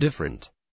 different.